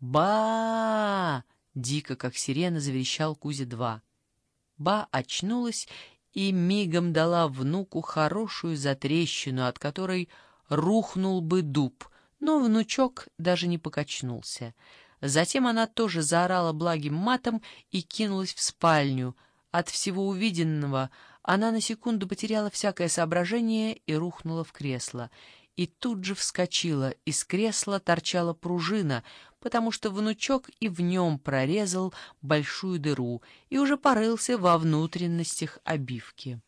ба дико, как сирена, заверещал Кузя-2. Ба очнулась и мигом дала внуку хорошую затрещину, от которой рухнул бы дуб, но внучок даже не покачнулся. Затем она тоже заорала благим матом и кинулась в спальню. От всего увиденного она на секунду потеряла всякое соображение и рухнула в кресло. И тут же вскочила, из кресла торчала пружина, потому что внучок и в нем прорезал большую дыру и уже порылся во внутренностях обивки.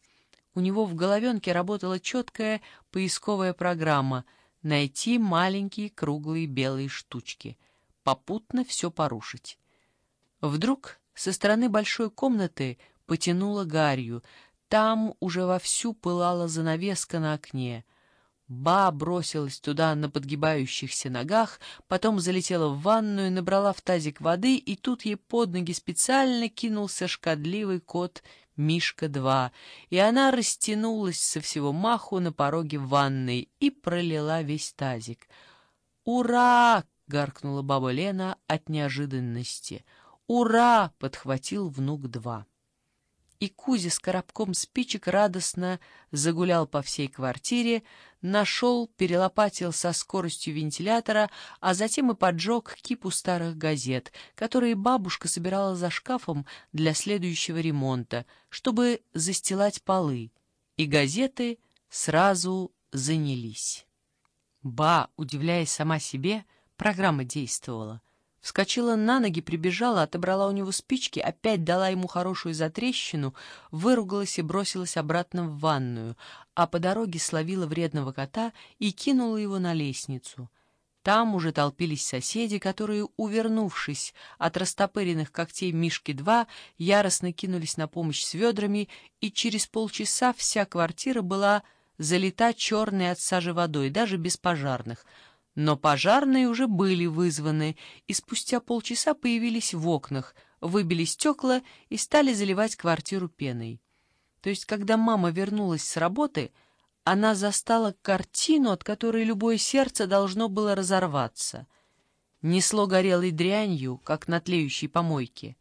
У него в головенке работала четкая поисковая программа «Найти маленькие круглые белые штучки», попутно все порушить. Вдруг со стороны большой комнаты потянуло гарью, там уже вовсю пылала занавеска на окне. Ба бросилась туда на подгибающихся ногах, потом залетела в ванную, набрала в тазик воды, и тут ей под ноги специально кинулся шкодливый кот Мишка-2, и она растянулась со всего маху на пороге ванной и пролила весь тазик. «Ура!» — гаркнула баба Лена от неожиданности. «Ура!» — подхватил внук-2 и Кузя с коробком спичек радостно загулял по всей квартире, нашел, перелопатил со скоростью вентилятора, а затем и поджег кипу старых газет, которые бабушка собирала за шкафом для следующего ремонта, чтобы застилать полы, и газеты сразу занялись. Ба, удивляясь сама себе, программа действовала — Вскочила на ноги, прибежала, отобрала у него спички, опять дала ему хорошую затрещину, выругалась и бросилась обратно в ванную, а по дороге словила вредного кота и кинула его на лестницу. Там уже толпились соседи, которые, увернувшись от растопыренных когтей Мишки-2, яростно кинулись на помощь с ведрами, и через полчаса вся квартира была залита черной от сажи водой, даже без пожарных — но пожарные уже были вызваны, и спустя полчаса появились в окнах, выбили стекла и стали заливать квартиру пеной. То есть, когда мама вернулась с работы, она застала картину, от которой любое сердце должно было разорваться. Несло горелой дрянью, как на тлеющей помойке.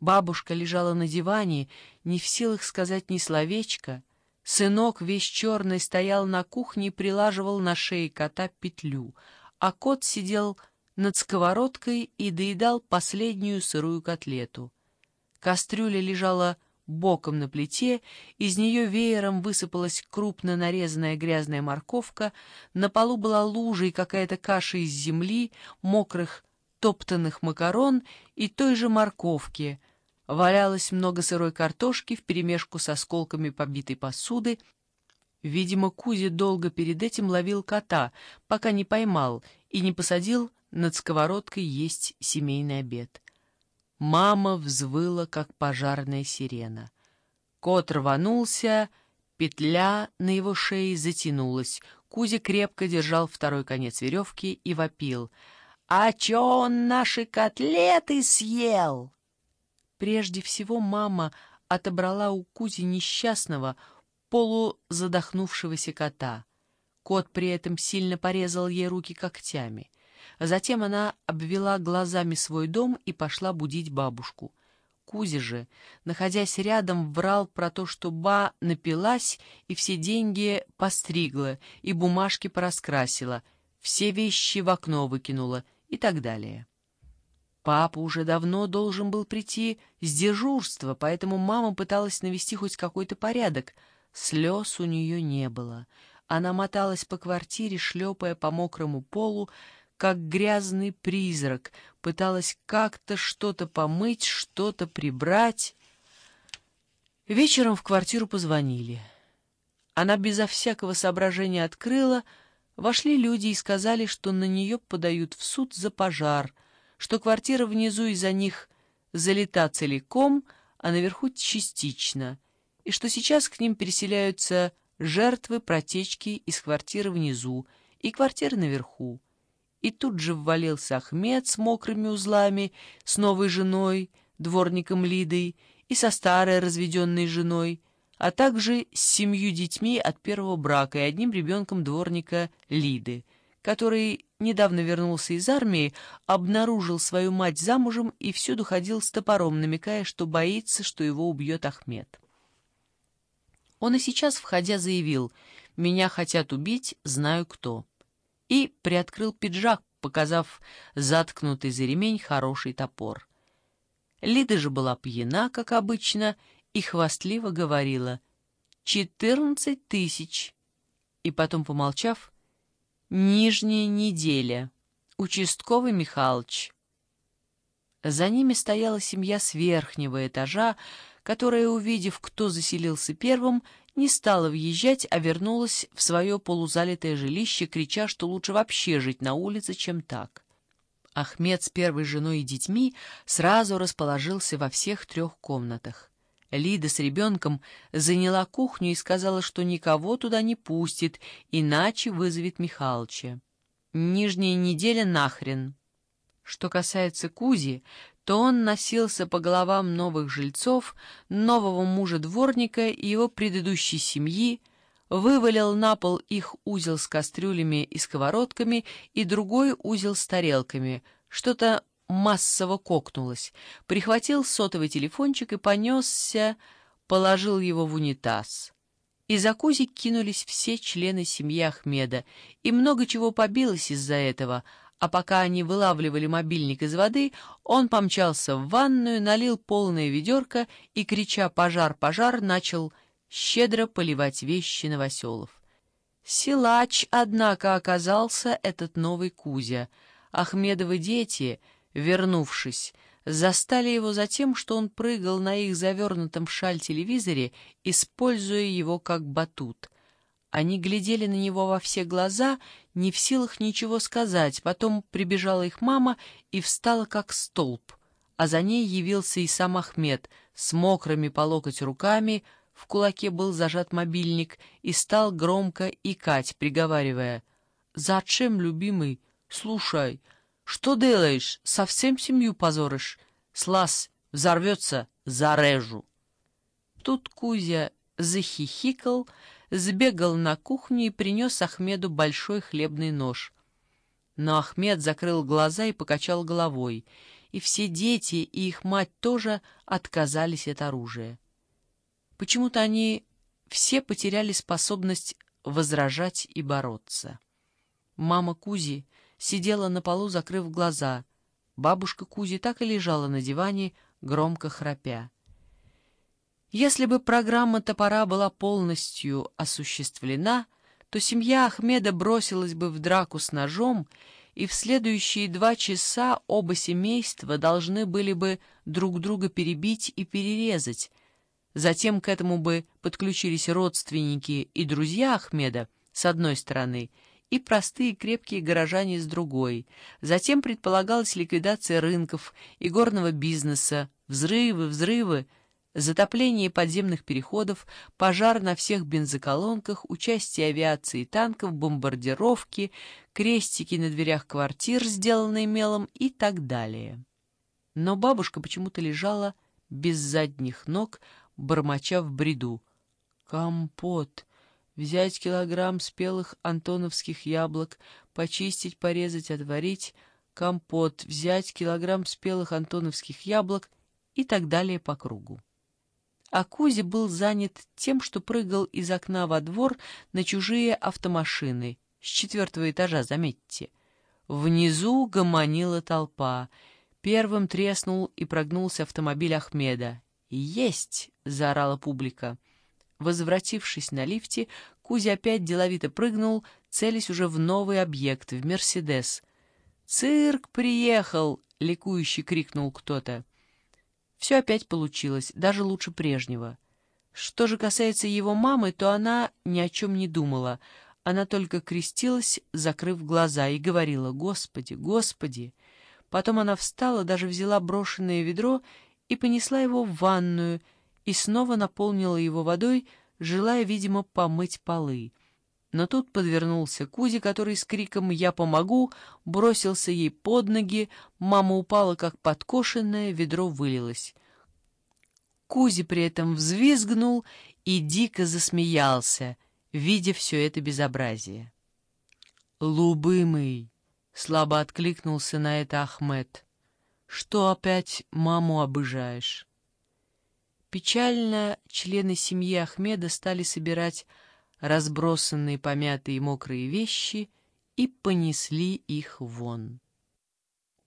Бабушка лежала на диване, не в силах сказать ни словечка, Сынок весь черный стоял на кухне и прилаживал на шее кота петлю, а кот сидел над сковородкой и доедал последнюю сырую котлету. Кастрюля лежала боком на плите, из нее веером высыпалась крупно нарезанная грязная морковка, на полу была лужа и какая-то каша из земли, мокрых топтанных макарон и той же морковки — Валялось много сырой картошки вперемешку с осколками побитой посуды. Видимо, Кузя долго перед этим ловил кота, пока не поймал и не посадил над сковородкой есть семейный обед. Мама взвыла, как пожарная сирена. Кот рванулся, петля на его шее затянулась. Кузя крепко держал второй конец веревки и вопил. «А чё он наши котлеты съел?» Прежде всего мама отобрала у Кузи несчастного, полузадохнувшегося кота. Кот при этом сильно порезал ей руки когтями. Затем она обвела глазами свой дом и пошла будить бабушку. Кузя же, находясь рядом, врал про то, что ба напилась и все деньги постригла, и бумажки пораскрасила, все вещи в окно выкинула и так далее. Папа уже давно должен был прийти с дежурства, поэтому мама пыталась навести хоть какой-то порядок. Слез у нее не было. Она моталась по квартире, шлепая по мокрому полу, как грязный призрак, пыталась как-то что-то помыть, что-то прибрать. Вечером в квартиру позвонили. Она безо всякого соображения открыла, вошли люди и сказали, что на нее подают в суд за пожар — что квартира внизу из-за них залита целиком, а наверху частично, и что сейчас к ним переселяются жертвы протечки из квартиры внизу и квартиры наверху. И тут же ввалился Ахмед с мокрыми узлами, с новой женой, дворником Лидой и со старой разведенной женой, а также с семью детьми от первого брака и одним ребенком дворника Лиды, который недавно вернулся из армии, обнаружил свою мать замужем и всюду ходил с топором, намекая, что боится, что его убьет Ахмед. Он и сейчас, входя, заявил «Меня хотят убить, знаю кто» и приоткрыл пиджак, показав заткнутый за ремень хороший топор. Лида же была пьяна, как обычно, и хвастливо говорила «четырнадцать тысяч». И потом, помолчав, «Нижняя неделя. Участковый Михалыч». За ними стояла семья с верхнего этажа, которая, увидев, кто заселился первым, не стала въезжать, а вернулась в свое полузалитое жилище, крича, что лучше вообще жить на улице, чем так. Ахмед с первой женой и детьми сразу расположился во всех трех комнатах. Лида с ребенком заняла кухню и сказала, что никого туда не пустит, иначе вызовет Михалыча. Нижняя неделя нахрен. Что касается Кузи, то он носился по головам новых жильцов, нового мужа-дворника и его предыдущей семьи, вывалил на пол их узел с кастрюлями и сковородками и другой узел с тарелками. Что-то массово кокнулось. Прихватил сотовый телефончик и понесся, положил его в унитаз. Из Акузи кинулись все члены семьи Ахмеда, и много чего побилось из-за этого, а пока они вылавливали мобильник из воды, он помчался в ванную, налил полное ведерко и, крича «пожар, пожар», начал щедро поливать вещи новоселов. Силач, однако, оказался этот новый Кузя. Ахмедовы дети, вернувшись, застали его за тем, что он прыгал на их завернутом в шаль телевизоре, используя его как батут. Они глядели на него во все глаза, не в силах ничего сказать. Потом прибежала их мама и встала как столб, а за ней явился и сам Ахмед с мокрыми по локоть руками, в кулаке был зажат мобильник и стал громко икать, приговаривая. «Зачем, любимый? Слушай, что делаешь? Совсем семью позоришь? Слазь, взорвется, зарежу!» Тут Кузя захихикал, сбегал на кухню и принес Ахмеду большой хлебный нож. Но Ахмед закрыл глаза и покачал головой, и все дети и их мать тоже отказались от оружия. Почему-то они все потеряли способность возражать и бороться. Мама Кузи сидела на полу, закрыв глаза. Бабушка Кузи так и лежала на диване, громко храпя. Если бы программа топора была полностью осуществлена, то семья Ахмеда бросилась бы в драку с ножом, и в следующие два часа оба семейства должны были бы друг друга перебить и перерезать, Затем к этому бы подключились родственники и друзья Ахмеда с одной стороны и простые крепкие горожане с другой. Затем предполагалась ликвидация рынков и горного бизнеса, взрывы, взрывы, затопление подземных переходов, пожар на всех бензоколонках, участие авиации и танков, бомбардировки, крестики на дверях квартир, сделанные мелом и так далее. Но бабушка почему-то лежала без задних ног, бормоча в бреду. «Компот! Взять килограмм спелых антоновских яблок, почистить, порезать, отварить. Компот! Взять килограмм спелых антоновских яблок» и так далее по кругу. А Кузя был занят тем, что прыгал из окна во двор на чужие автомашины, с четвертого этажа, заметьте. Внизу гомонила толпа. Первым треснул и прогнулся автомобиль Ахмеда. «Есть!» — заорала публика. Возвратившись на лифте, Кузя опять деловито прыгнул, целясь уже в новый объект, в «Мерседес». «Цирк приехал!» — ликующе крикнул кто-то. Все опять получилось, даже лучше прежнего. Что же касается его мамы, то она ни о чем не думала. Она только крестилась, закрыв глаза, и говорила «Господи, Господи!». Потом она встала, даже взяла брошенное ведро и понесла его в ванную, и снова наполнила его водой, желая, видимо, помыть полы. Но тут подвернулся Кузи, который с криком «Я помогу!» бросился ей под ноги, мама упала как подкошенная, ведро вылилось. Кузи при этом взвизгнул и дико засмеялся, видя все это безобразие. «Лубымый, Слабо откликнулся на это Ахмед. Что опять маму обыжаешь? Печально члены семьи Ахмеда стали собирать разбросанные помятые мокрые вещи и понесли их вон.